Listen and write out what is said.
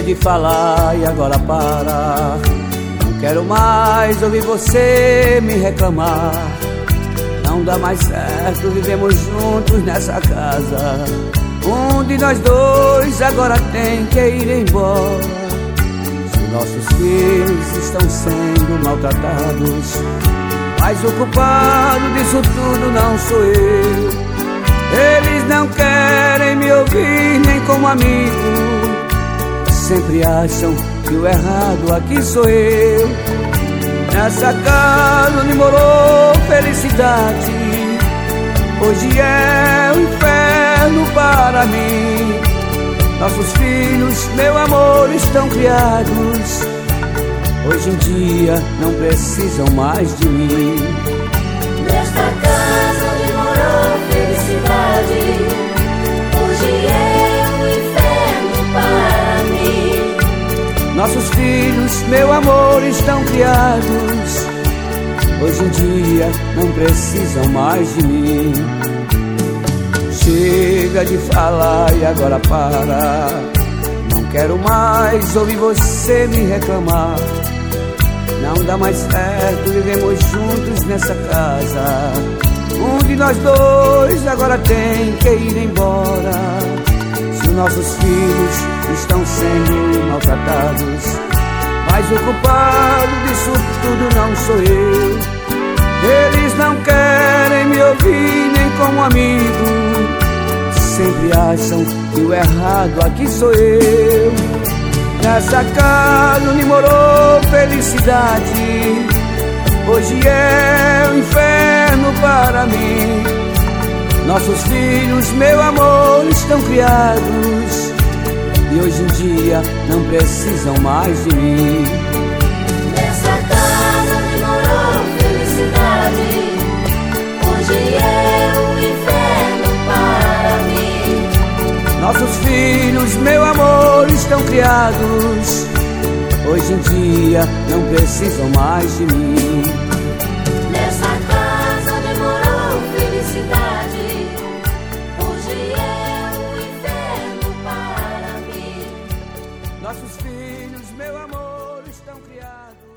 De falar e agora para. Não quero mais ouvir você me reclamar. Não dá mais certo, vivemos juntos nessa casa. Um de nós dois agora tem que ir embora. Se nossos filhos estão sendo maltratados, mas o culpado disso tudo não sou eu. Eles não querem me ouvir nem como amigo sempre acham que o errado aqui sou eu. Nessa casa onde morou felicidade, hoje é o um inferno para mim. Nossos filhos, meu amor, estão criados. Hoje em dia não precisam mais de mim. Nesta casa filhos, meu amor, estão criados. Hoje em dia não precisam mais de mim. Chega de falar e agora para. Não quero mais ouvir você me reclamar. Não dá mais certo, vivemos juntos nessa casa. Um de nós dois agora tem que ir embora. Se os nossos filhos estão sendo maltratados, mas o culpado disso tudo não sou eu. Eles não querem me ouvir nem como amigo. Sempre acham que o errado aqui sou eu. Nessa casa onde morou felicidade, hoje é o um inferno para mim. Nossos filhos, meu amor, estão criados e hoje em dia não precisam mais de mim. Nessa casa onde morou felicidade, hoje é o um inferno para mim. Nossos filhos, meu amor, estão criados. Hoje em dia não precisam mais de mim. filhos, meu amor, estão criados.